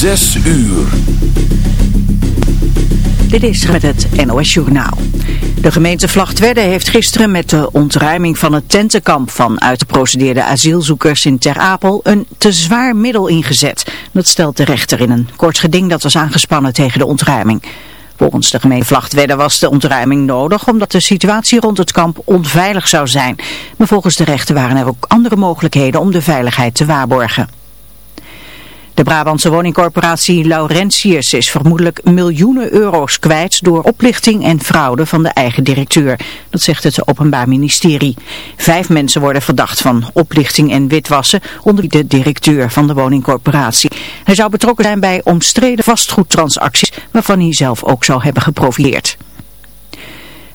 Zes uur. Dit is met het NOS Journaal. De gemeente Vlachtwedde heeft gisteren met de ontruiming van het tentenkamp van uitgeprocedeerde asielzoekers in Ter Apel een te zwaar middel ingezet. Dat stelt de rechter in een kort geding dat was aangespannen tegen de ontruiming. Volgens de gemeente Vlachtwedde was de ontruiming nodig omdat de situatie rond het kamp onveilig zou zijn. Maar volgens de rechter waren er ook andere mogelijkheden om de veiligheid te waarborgen. De Brabantse woningcorporatie Laurentius is vermoedelijk miljoenen euro's kwijt door oplichting en fraude van de eigen directeur. Dat zegt het Openbaar Ministerie. Vijf mensen worden verdacht van oplichting en witwassen, onder de directeur van de woningcorporatie. Hij zou betrokken zijn bij omstreden vastgoedtransacties waarvan hij zelf ook zou hebben geprofiteerd.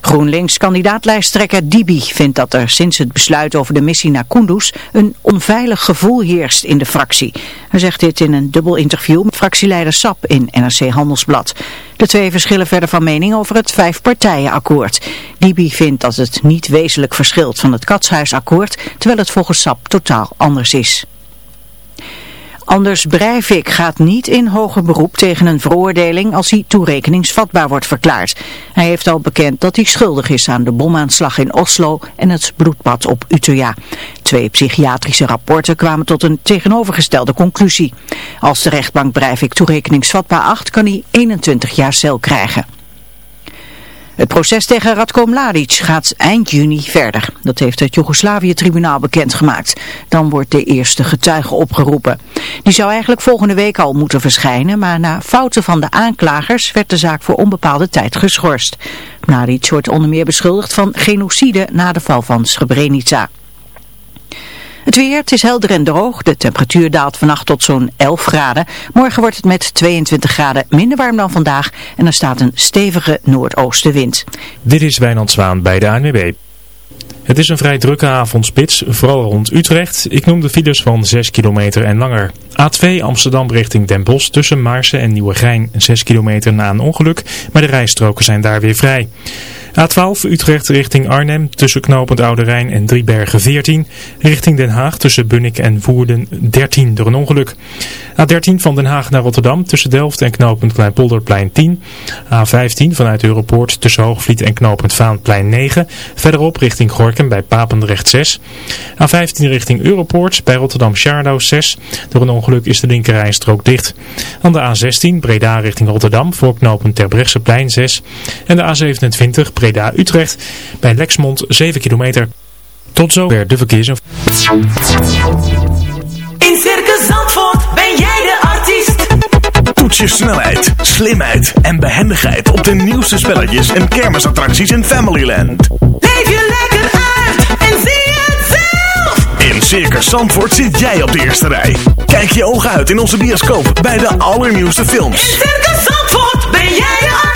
GroenLinks-kandidaatlijsttrekker Dibi vindt dat er sinds het besluit over de missie naar Kunduz een onveilig gevoel heerst in de fractie. Hij zegt dit in een dubbel interview met fractieleider Sap in NRC Handelsblad. De twee verschillen verder van mening over het vijfpartijenakkoord. Dibi vindt dat het niet wezenlijk verschilt van het Katshuisakkoord, terwijl het volgens Sap totaal anders is. Anders Breivik gaat niet in hoger beroep tegen een veroordeling als hij toerekeningsvatbaar wordt verklaard. Hij heeft al bekend dat hij schuldig is aan de bomaanslag in Oslo en het bloedbad op Utøya. Twee psychiatrische rapporten kwamen tot een tegenovergestelde conclusie. Als de rechtbank Breivik toerekeningsvatbaar acht kan hij 21 jaar cel krijgen. Het proces tegen Radko Mladic gaat eind juni verder. Dat heeft het Joegoslavië-tribunaal bekendgemaakt. Dan wordt de eerste getuige opgeroepen. Die zou eigenlijk volgende week al moeten verschijnen, maar na fouten van de aanklagers werd de zaak voor onbepaalde tijd geschorst. Mladic wordt onder meer beschuldigd van genocide na de val van Srebrenica. Het weer, het is helder en droog. De temperatuur daalt vannacht tot zo'n 11 graden. Morgen wordt het met 22 graden minder warm dan vandaag. En er staat een stevige noordoostenwind. Dit is Wijnand Zwaan bij de ANWB. Het is een vrij drukke avondspits, vooral rond Utrecht. Ik noem de files van 6 kilometer en langer. A2 Amsterdam richting Den Bosch tussen Maarsen en Nieuwegein 6 kilometer na een ongeluk, maar de rijstroken zijn daar weer vrij. A12 Utrecht richting Arnhem tussen knooppunt Oude Rijn en Driebergen 14. Richting Den Haag tussen Bunnik en Woerden 13 door een ongeluk. A13 van Den Haag naar Rotterdam tussen Delft en knooppunt Kleinpolderplein 10. A15 vanuit Europoort tussen Hoogvliet en knooppunt Vaanplein 9. Verderop richting Gorkum bij Papendrecht 6. A15 richting Europoort bij Rotterdam Charlow 6. Door een ongeluk is de linkerrijstrook dicht. Dan de A16 Breda richting Rotterdam voor knooppunt Terbrechtseplein 6. En de A27 Breda Utrecht bij Lexmond 7 kilometer. Tot zover de verkeersinformatie. In Circus Zandvoort ben jij de artiest. Toets je snelheid, slimheid en behendigheid op de nieuwste spelletjes en kermisattracties in Familyland. Leef je lekker uit en zie het zelf. In Circus Zandvoort zit jij op de eerste rij. Kijk je ogen uit in onze bioscoop bij de allernieuwste films. In Circus Zandvoort ben jij de artiest.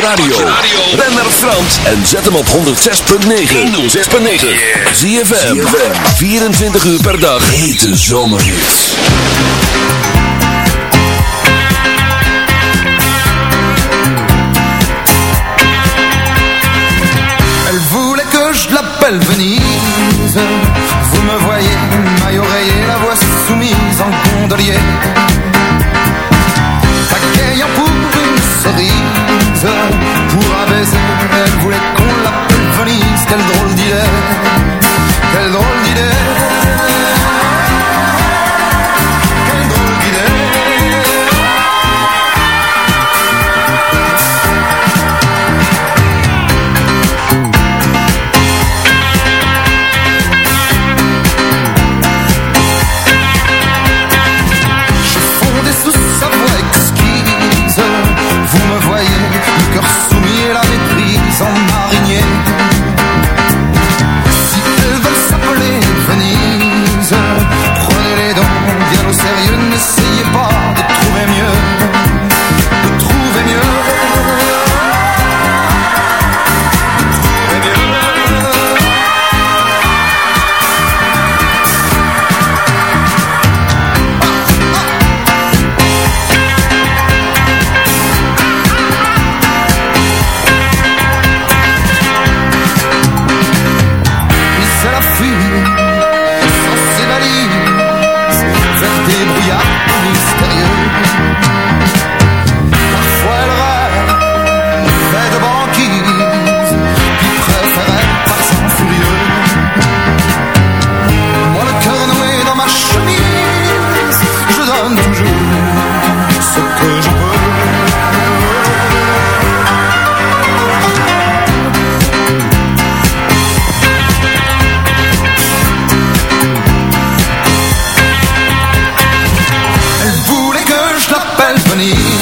radio. Ben naar Frans en zet hem op 106.9. 106.9. Zie je 24 uur per dag. Hete zomerhits. Elle voulait que je l'appelle Venise. Vous me voyez, maille oreiller, la voix soumise en gondolier. sun money.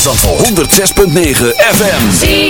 Zandvoort. 106.9 FM.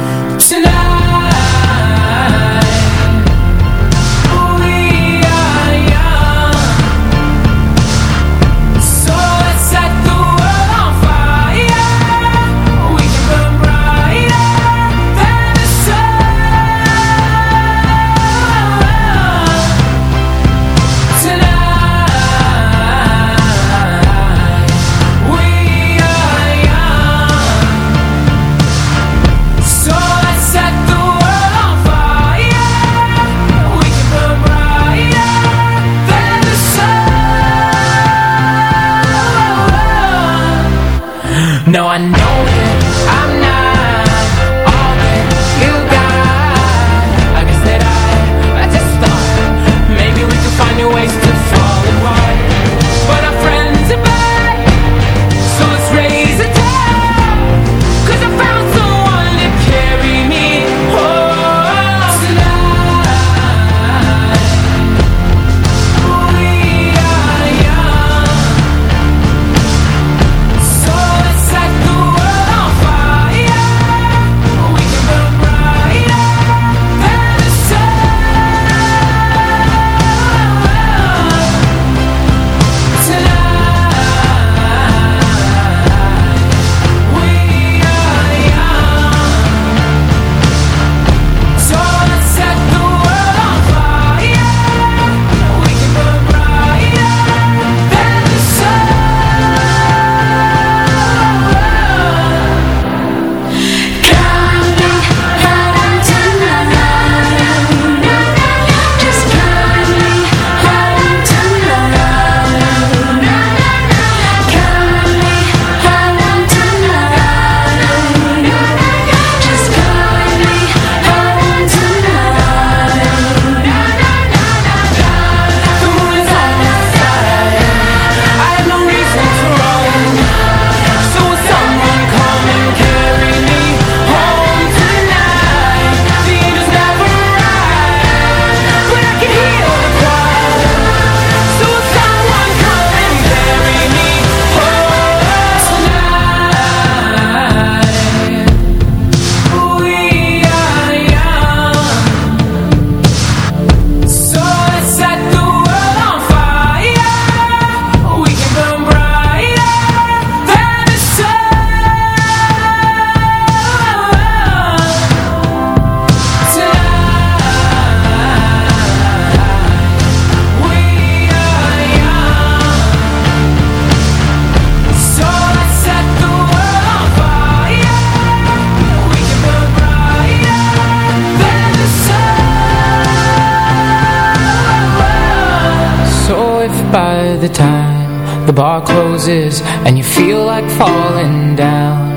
the time. The bar closes and you feel like falling down.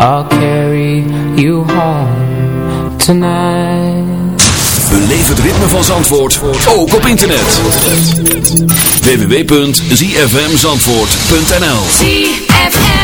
I'll carry you home tonight. Beleef het ritme van Zandvoort, ook op internet. Www.zfmzandvoort.nl ZFM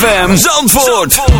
ZFM Zandvoort. Zandvoort.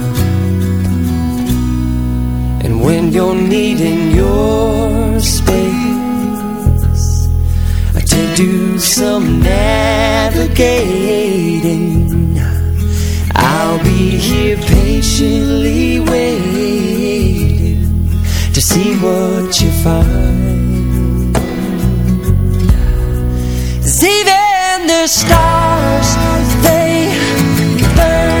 when you're needing your space. I To do some navigating. I'll be here patiently waiting To see what you find. Even the stars, they burn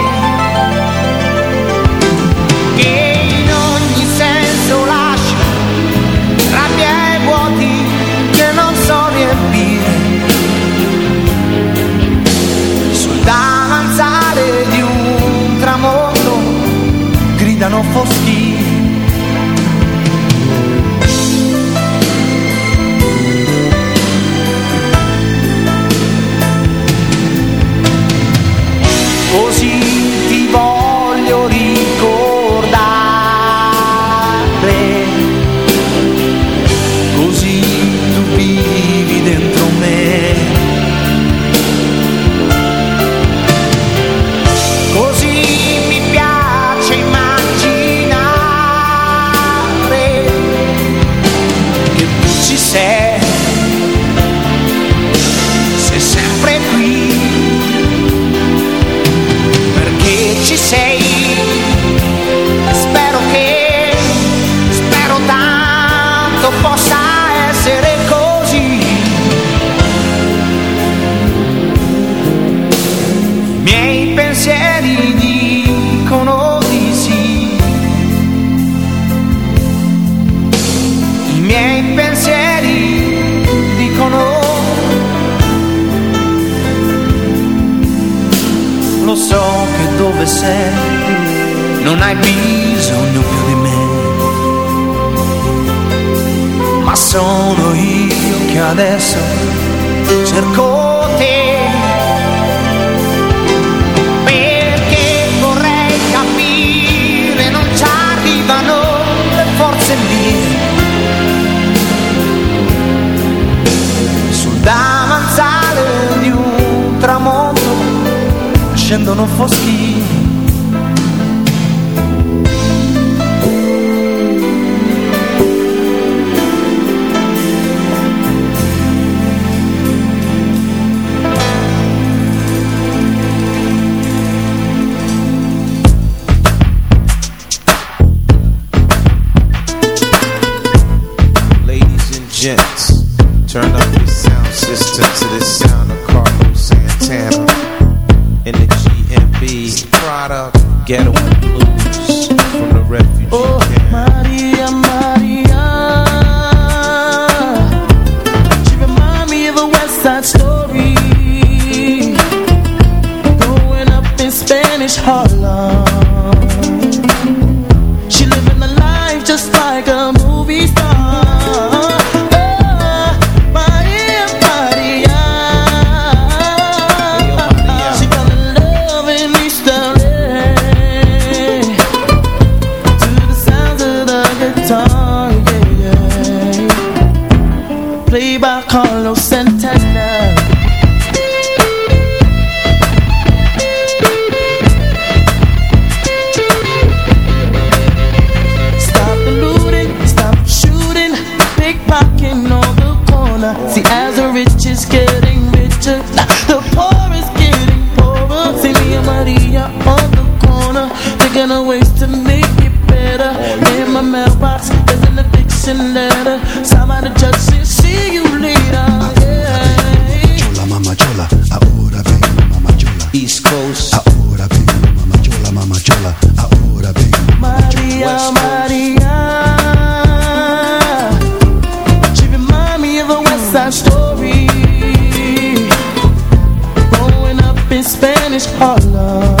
não fosse Spanish Harlem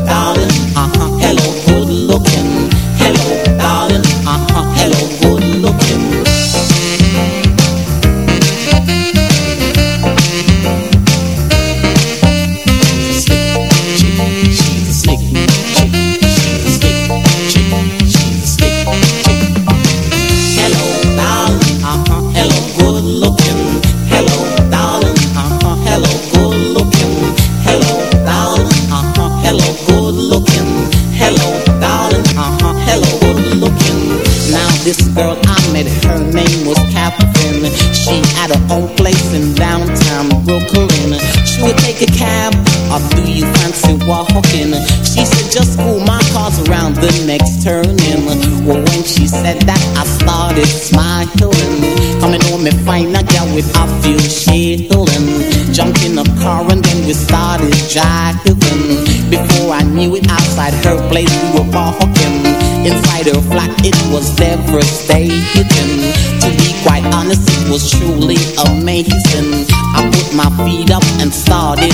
cycling. Coming home and find a girl with a few shilling Jump in the car and then we started driving. Before I knew it, outside her place we were walking. Inside her flat it was devastating. To be quite honest, it was truly amazing. I put my feet up and started